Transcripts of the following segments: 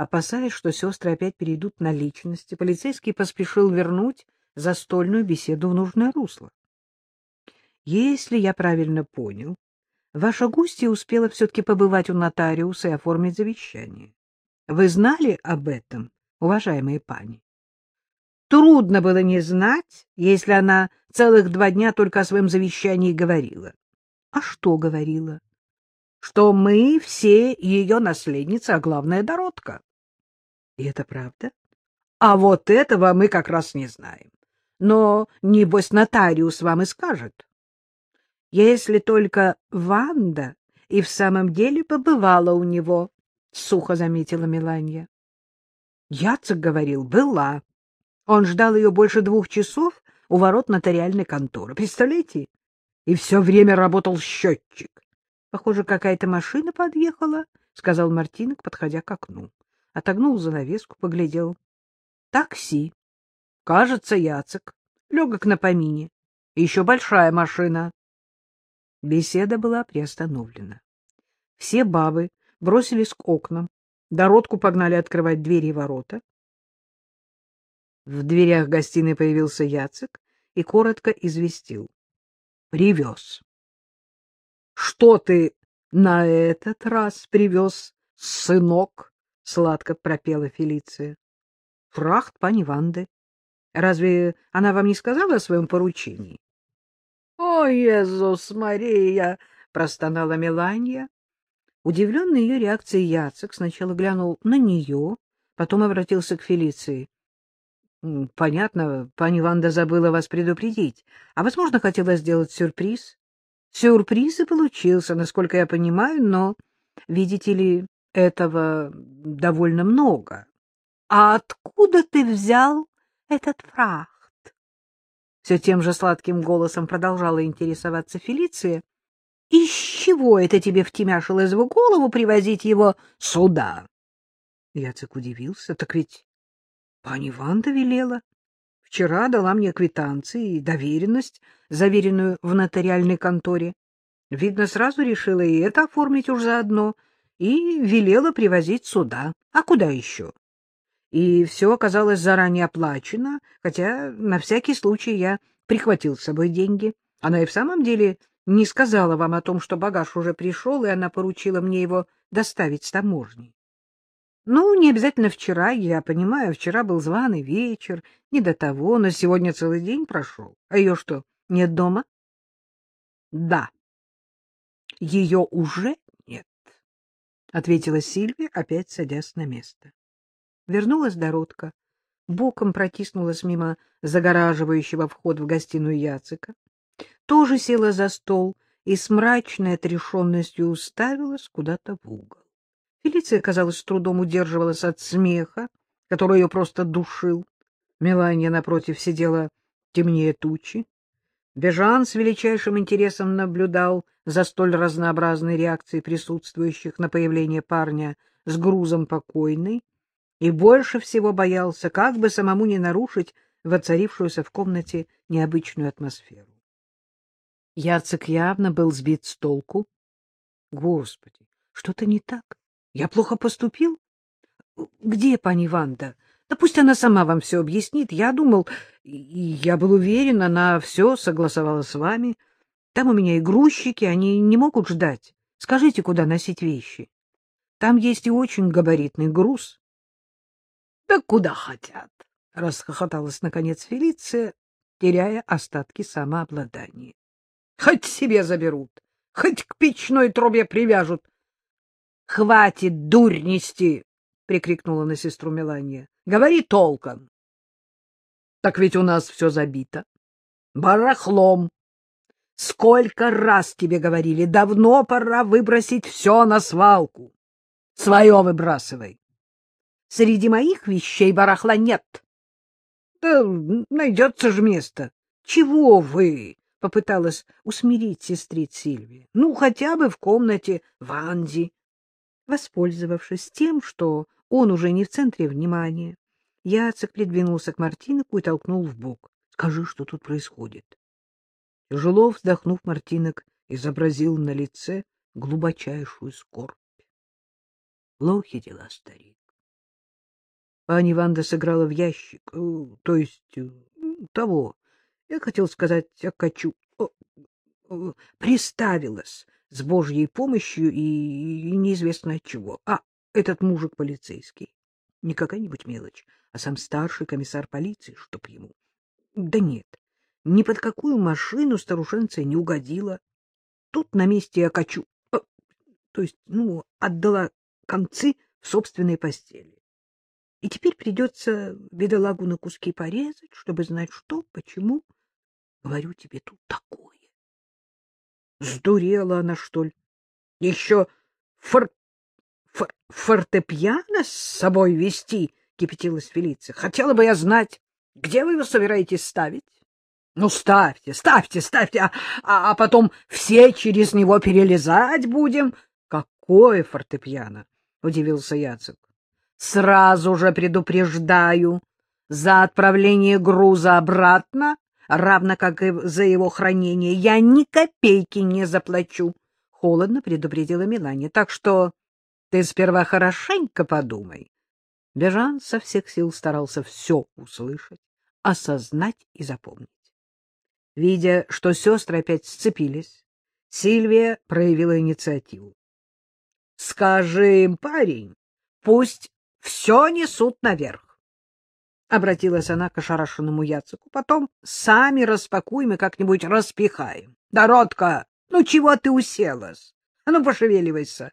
Опасаясь, что сестры опять перейдут на личности, полицейский поспешил вернуть застольную беседу в нужное русло. Если я правильно понял, ваша гостья успела все-таки побывать у нотариуса и оформить завещание. Вы знали об этом, уважаемые пани? Трудно было не знать, если она целых два дня только о своем завещании говорила. А что говорила? Что мы все ее наследницы, а главное — Доротка. И это правда? А вот этого мы как раз не знаем. Но, небось, нотариус вам и скажет. Если только Ванда и в самом деле побывала у него, — сухо заметила Меланья. Яцек говорил, была. Он ждал ее больше двух часов у ворот нотариальной конторы. Представляете? И все время работал счетчик. Похоже, какая-то машина подъехала, — сказал Мартинок, подходя к окну отогнул занавеску, поглядел. Такси. Кажется, Яцек. Легок на помине. Еще большая машина. Беседа была приостановлена. Все бабы бросились к окнам. Дородку погнали открывать двери и ворота. В дверях гостиной появился Яцек и коротко известил. — Привез. — Что ты на этот раз привез, сынок? Сладко пропела Фелиция. — Фрахт пани Ванды. Разве она вам не сказала о своем поручении? — О, Иисус Мария! — простонала Меланья. Удивленный ее реакцией Яцек сначала глянул на нее, потом обратился к Фелиции. — Понятно, пани Ванда забыла вас предупредить, а, возможно, хотела сделать сюрприз. Сюрприз и получился, насколько я понимаю, но, видите ли, этого довольно много. А откуда ты взял этот фрахт? Все тем же сладким голосом продолжала интересоваться Фелиция. Из чего это тебе втемяшилось в голову привозить его сюда? Яцек удивился. Так ведь пани Ванда велела. Вчера дала мне квитанции и доверенность, заверенную в нотариальной конторе. Видно, сразу решила и это оформить уж заодно — и велела привозить сюда. А куда еще? И все оказалось заранее оплачено, хотя на всякий случай я прихватил с собой деньги. Она и в самом деле не сказала вам о том, что багаж уже пришел, и она поручила мне его доставить с таможни. Ну, не обязательно вчера, я понимаю, вчера был званый вечер, не до того, но сегодня целый день прошел. А ее что, нет дома? Да. Ее уже — ответила Сильвия, опять садясь на место. Вернулась Доротка, боком протиснулась мимо загораживающего вход в гостиную Яцика, тоже села за стол и с мрачной отрешенностью уставилась куда-то в угол. Фелиция, казалось, с трудом удерживалась от смеха, который ее просто душил. Мелания, напротив, сидела темнее тучи. Бежан с величайшим интересом наблюдал за столь разнообразной реакцией присутствующих на появление парня с грузом покойной и больше всего боялся, как бы самому не нарушить воцарившуюся в комнате необычную атмосферу. Яцек явно был сбит с толку. Господи, что-то не так? Я плохо поступил? Где пани Ванда? Да пусть она сама вам все объяснит. Я думал, я был уверен, она все согласовала с вами. Там у меня и грузчики, они не могут ждать. Скажите, куда носить вещи. Там есть и очень габаритный груз. — Да куда хотят, — расхохоталась, наконец, Фелиция, теряя остатки самообладания. — Хоть себе заберут, хоть к печной трубе привяжут. — Хватит дурь нести! — прикрикнула на сестру Мелания. — Говори толком. — Так ведь у нас все забито. Барахлом. Сколько раз тебе говорили, давно пора выбросить все на свалку. Свое выбрасывай. Среди моих вещей барахла нет. Да найдется же место. Чего вы? — попыталась усмирить сестрит Сильвия. — Ну, хотя бы в комнате Ванди. Воспользовавшись тем, что он уже не в центре внимания, Яцек придвинулся к Мартинику и толкнул в бок. — Скажи, что тут происходит. Тяжело вздохнув, Мартинок изобразил на лице глубочайшую скорбь. Плохи дела, старик. Пани Ванда сыграла в ящик, э, то есть э, того. Я хотел сказать, окачу, приставилась с Божьей помощью и, и неизвестно от чего. А этот мужик полицейский. Не какая-нибудь мелочь, а сам старший комиссар полиции, чтоб ему. Да нет, ни под какую машину старушенция не угодила. Тут на месте я качу, э, то есть, ну, отдала концы в собственной постели. И теперь придется бедолагу на куски порезать, чтобы знать, что, почему. Говорю тебе тут такое. Сдурела она, что ли? Еще фор... фор... фортепиано с собой вести, кипятилась Фелиция. Хотела бы я знать, где вы его собираетесь ставить? Ну, ставьте, ставьте, ставьте, а, а, а потом все через него перелезать будем. Какое фортепиано? — удивился Яцек. — Сразу же предупреждаю, за отправление груза обратно, равно как и за его хранение, я ни копейки не заплачу, — холодно предупредила Мелания. — Так что ты сперва хорошенько подумай. Бежан со всех сил старался все услышать, осознать и запомнить. Видя, что сестры опять сцепились, Сильвия проявила инициативу. — Скажи им, парень, пусть все несут наверх. Обратилась она к ошарашенному Яцику. — Потом сами распакуем и как-нибудь распихаем. — Дородка, ну чего ты уселась? А ну, пошевеливайся.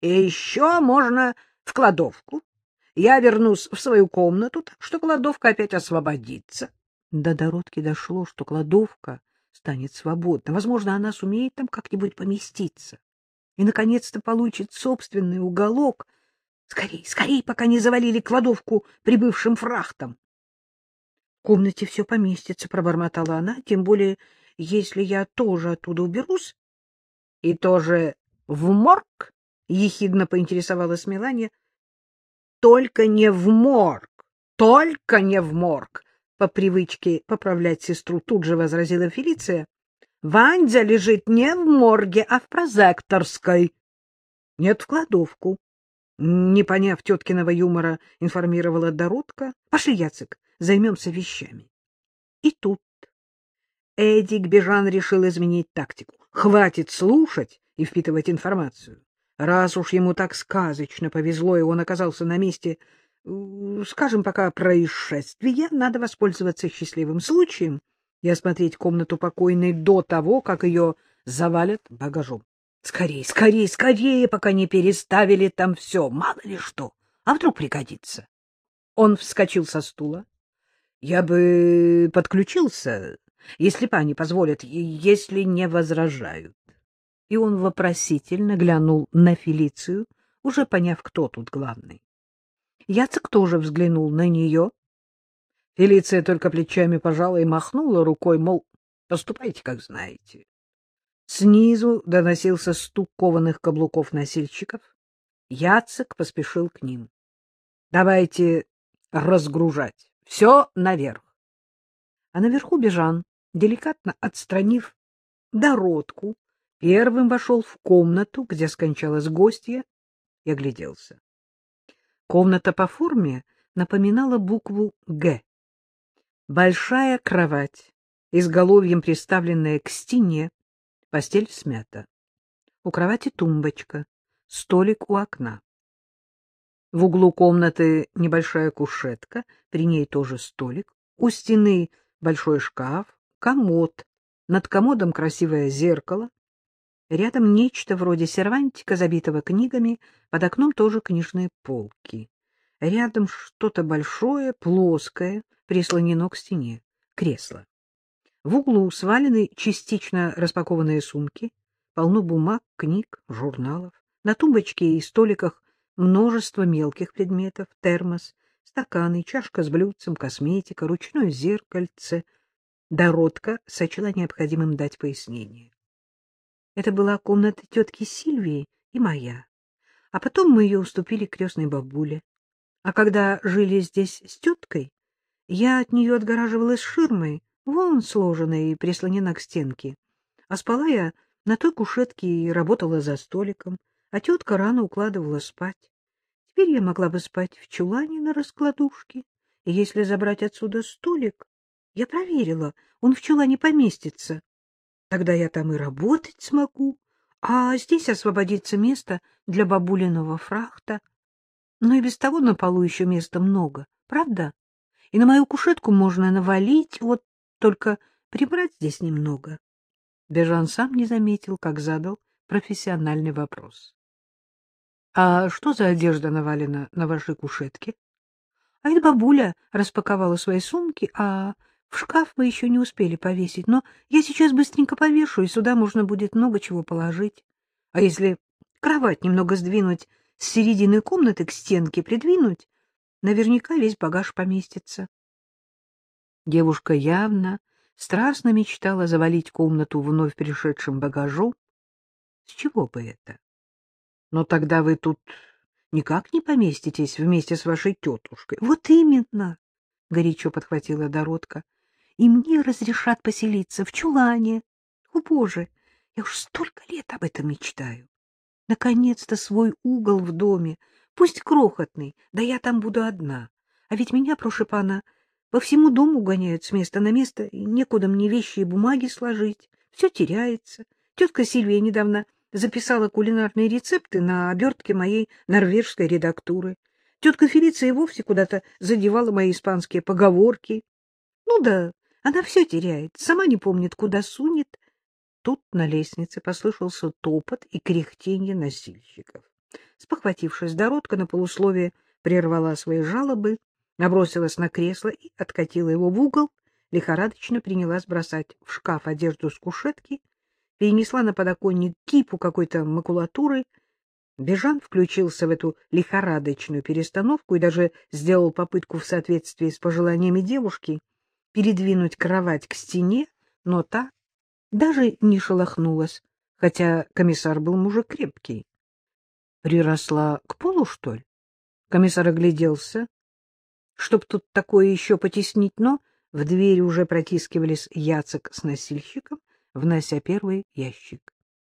И еще можно в кладовку. Я вернусь в свою комнату, так что кладовка опять освободится. До Дородки дошло, что кладовка станет свободна. Возможно, она сумеет там как-нибудь поместиться. И, наконец-то, получит собственный уголок. Скорей, скорей, пока не завалили кладовку прибывшим фрахтом. — В комнате все поместится, — пробормотала она, — тем более, если я тоже оттуда уберусь. — И тоже в морг? — ехидно поинтересовалась Мелания. — Только не в морг, только не в морг! по привычке поправлять сестру, тут же возразила Фелиция. Вандя лежит не в морге, а в прозекторской. Нет, в кладовку. Не поняв теткиного юмора, информировала Доротка. Пошли, Яцек, займемся вещами. И тут Эдик Бежан решил изменить тактику. Хватит слушать и впитывать информацию. Раз уж ему так сказочно повезло, и он оказался на месте скажем, пока происшествие, надо воспользоваться счастливым случаем и осмотреть комнату покойной до того, как ее завалят багажом. Скорее, скорее, скорее, пока не переставили там все, мало ли что, а вдруг пригодится. Он вскочил со стула. Я бы подключился, если пани позволят, если не возражают. И он вопросительно глянул на Фелицию, уже поняв, кто тут главный. Яцек тоже взглянул на нее. Фелиция только плечами пожала и махнула рукой, мол, поступайте, как знаете. Снизу доносился стук кованых каблуков носильщиков. Яцек поспешил к ним. — Давайте разгружать. Все наверх. А наверху Бежан, деликатно отстранив дородку, первым вошел в комнату, где скончалась гостья, и огляделся. Комната по форме напоминала букву «Г». Большая кровать, изголовьем приставленная к стене, постель смята. У кровати тумбочка, столик у окна. В углу комнаты небольшая кушетка, при ней тоже столик, у стены большой шкаф, комод, над комодом красивое зеркало, Рядом нечто вроде сервантика, забитого книгами, под окном тоже книжные полки. Рядом что-то большое, плоское, прислонено к стене. Кресло. В углу свалены частично распакованные сумки, полно бумаг, книг, журналов. На тумбочке и столиках множество мелких предметов, термос, стаканы, чашка с блюдцем, косметика, ручное зеркальце. Дородка сочла необходимым дать пояснение. Это была комната тетки Сильвии и моя. А потом мы ее уступили крестной бабуле. А когда жили здесь с теткой, я от нее отгораживалась ширмой, вон сложенной и прислонена к стенке. А спала я на той кушетке и работала за столиком, а тетка рано укладывала спать. теперь я могла бы спать в чулане на раскладушке, и если забрать отсюда столик, я проверила, он в чулане поместится. Тогда я там и работать смогу, а здесь освободится место для бабулиного фрахта. Но и без того на полу еще места много, правда? И на мою кушетку можно навалить, вот только прибрать здесь немного. Бежан сам не заметил, как задал профессиональный вопрос. — А что за одежда навалена на вашей кушетке? — А это бабуля распаковала свои сумки, а в шкаф мы еще не успели повесить. Но я сейчас быстренько повешу, и сюда можно будет много чего положить. А если кровать немного сдвинуть с середины комнаты к стенке, придвинуть, наверняка весь багаж поместится. Девушка явно страстно мечтала завалить комнату вновь пришедшим багажом. С чего бы это? Но тогда вы тут никак не поместитесь вместе с вашей тетушкой. Вот именно, — горячо подхватила Доротка. И мне разрешат поселиться в чулане. О, Боже, я уж столько лет об этом мечтаю. Наконец-то свой угол в доме, пусть крохотный, да я там буду одна. А ведь меня, прошипана, по всему дому гоняют с места на место, некуда мне вещи и бумаги сложить. Все теряется. Тетка Сильвия недавно записала кулинарные рецепты на обертке моей норвежской редактуры. Тетка Фелиция и вовсе куда-то задевала мои испанские поговорки. Ну да, она все теряет, сама не помнит, куда сунет. Тут на лестнице послышался топот и кряхтенье носильщиков. Спохватившись, Доротка на полусловие прервала свои жалобы, набросилась на кресло и откатила его в угол, лихорадочно принялась бросать в шкаф одежду с кушетки, перенесла на подоконник кипу какой-то макулатуры. Бежан включился в эту лихорадочную перестановку и даже сделал попытку в соответствии с пожеланиями девушки передвинуть кровать к стене, но та даже не шелохнулась, хотя комиссар был мужик крепкий. Приросла к полу, что ли? Комиссар огляделся, Чтоб тут такое еще потеснить, но в дверь уже протискивались Яцек с носильщиком, внося первый ящик.